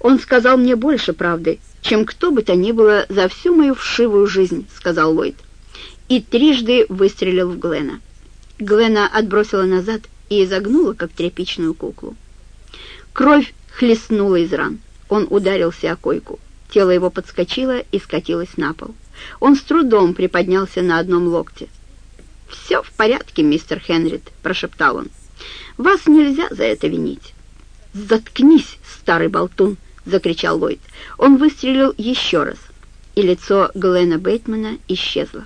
Он сказал мне больше правды, чем кто бы то ни было за всю мою вшивую жизнь», — сказал Ллойд. И трижды выстрелил в Глена. Глена отбросила назад и изогнула, как тряпичную куклу. Кровь хлестнула из ран. Он ударился о койку. Тело его подскочило и скатилось на пол. Он с трудом приподнялся на одном локте. «Все в порядке, мистер Хенрид», — прошептал он. «Вас нельзя за это винить». «Заткнись, старый болтун!» — закричал Ллойд. Он выстрелил еще раз, и лицо Глена Бейтмана исчезло.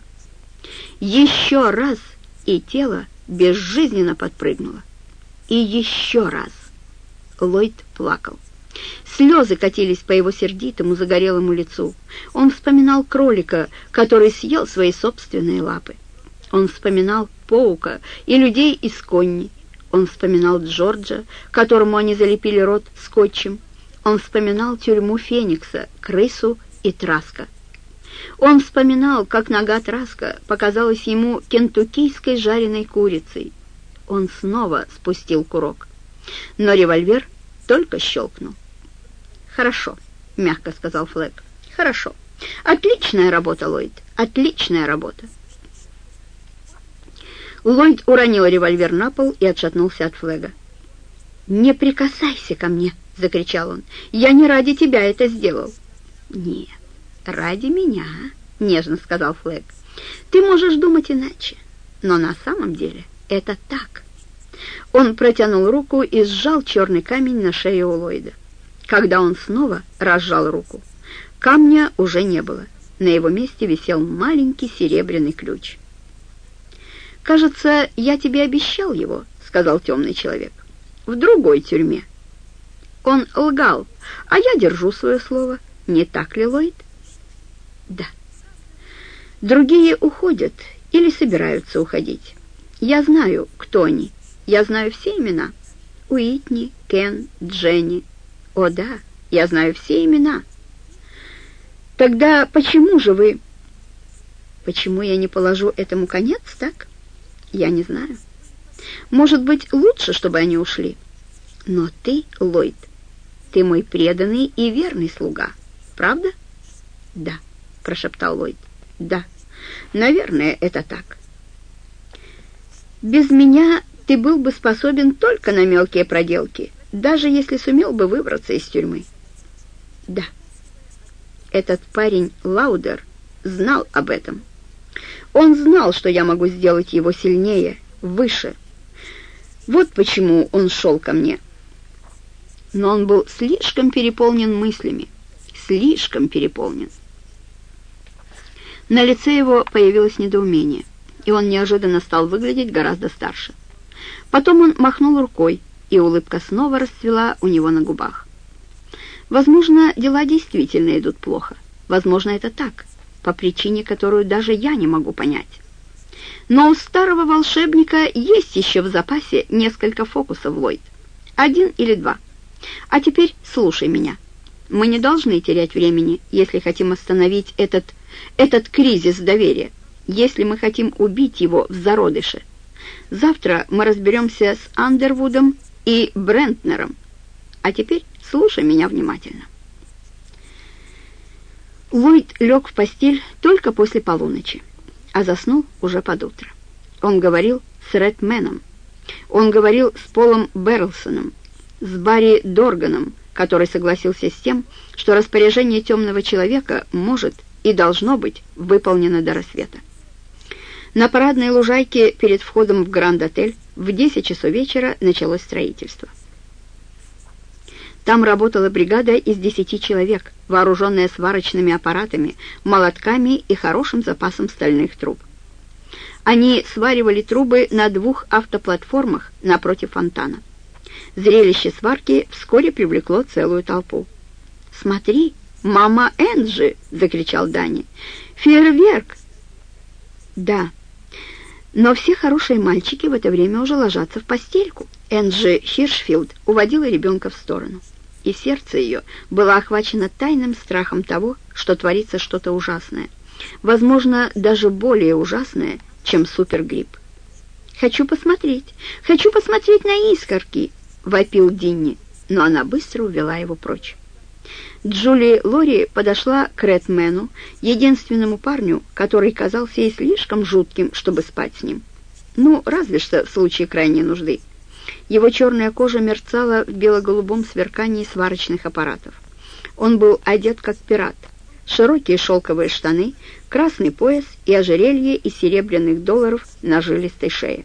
Еще раз, и тело безжизненно подпрыгнуло. И еще раз. Ллойд плакал. Слезы катились по его сердитому загорелому лицу. Он вспоминал кролика, который съел свои собственные лапы. Он вспоминал паука и людей из конни. Он вспоминал Джорджа, которому они залепили рот скотчем. Он вспоминал тюрьму Феникса, крысу и Траска. Он вспоминал, как нога Траска показалась ему кентуккийской жареной курицей. Он снова спустил курок. Но револьвер только щелкнул. «Хорошо», — мягко сказал Флэк. «Хорошо. Отличная работа, Ллойд. Отличная работа». Ллойд уронил револьвер на пол и отшатнулся от Флэга. «Не прикасайся ко мне!» — закричал он. «Я не ради тебя это сделал». «Нет, ради меня», — нежно сказал Флэг. «Ты можешь думать иначе, но на самом деле это так». Он протянул руку и сжал черный камень на шее у Ллойда. Когда он снова разжал руку, камня уже не было. На его месте висел маленький серебряный ключ. «Кажется, я тебе обещал его», — сказал темный человек. «В другой тюрьме». Он лгал, а я держу свое слово. Не так ли, Ллойд? Да. Другие уходят или собираются уходить. Я знаю, кто они. Я знаю все имена. Уитни, Кен, Дженни. О да, я знаю все имена. Тогда почему же вы... Почему я не положу этому конец, так? Я не знаю. Может быть, лучше, чтобы они ушли. Но ты, Ллойд, ты мой преданный и верный слуга, правда?» «Да», — прошептал Ллойд. «Да, наверное, это так». «Без меня ты был бы способен только на мелкие проделки, даже если сумел бы выбраться из тюрьмы». «Да». Этот парень Лаудер знал об этом. Он знал, что я могу сделать его сильнее, выше. Вот почему он шел ко мне но он был слишком переполнен мыслями, слишком переполнен. На лице его появилось недоумение, и он неожиданно стал выглядеть гораздо старше. Потом он махнул рукой, и улыбка снова расцвела у него на губах. Возможно, дела действительно идут плохо. Возможно, это так, по причине, которую даже я не могу понять. Но у старого волшебника есть еще в запасе несколько фокусов, Ллойд. Один или два — а теперь слушай меня. Мы не должны терять времени, если хотим остановить этот, этот кризис доверия, если мы хотим убить его в зародыше. Завтра мы разберемся с Андервудом и Брентнером. А теперь слушай меня внимательно. Ллойд лег в постель только после полуночи, а заснул уже под утро. Он говорил с Редменом. Он говорил с Полом Берлсоном, с Барри Дорганом, который согласился с тем, что распоряжение темного человека может и должно быть выполнено до рассвета. На парадной лужайке перед входом в Гранд-отель в 10 часов вечера началось строительство. Там работала бригада из 10 человек, вооруженная сварочными аппаратами, молотками и хорошим запасом стальных труб. Они сваривали трубы на двух автоплатформах напротив фонтана. Зрелище сварки вскоре привлекло целую толпу. «Смотри, мама Энджи!» — закричал Дани. «Фейерверк!» «Да, но все хорошие мальчики в это время уже ложатся в постельку». Энджи Хиршфилд уводила ребенка в сторону, и сердце ее было охвачено тайным страхом того, что творится что-то ужасное, возможно, даже более ужасное, чем супергрипп. «Хочу посмотреть! Хочу посмотреть на искорки!» — вопил Динни, но она быстро увела его прочь. Джули Лори подошла к Редмену, единственному парню, который казался ей слишком жутким, чтобы спать с ним. Ну, разве что в случае крайней нужды. Его черная кожа мерцала в бело-голубом сверкании сварочных аппаратов. Он был одет как пират. Широкие шелковые штаны, красный пояс и ожерелье из серебряных долларов на жилистой шее.